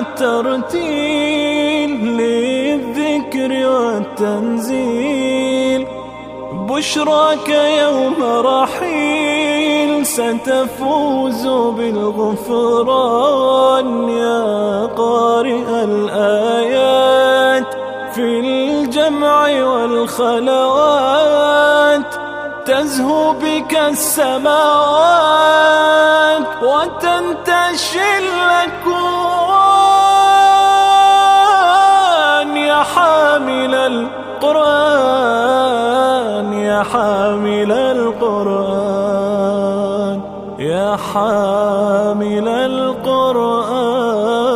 الترتيل للذكر والتنزيل. بشراك يوم رحيل ستفوز بالغفران يا قارئ الآيات. في الجمع والخلوات تزهو بك السماوات وتنتشي حامل القرآن يا حامل القرآن يا حامل القرآن.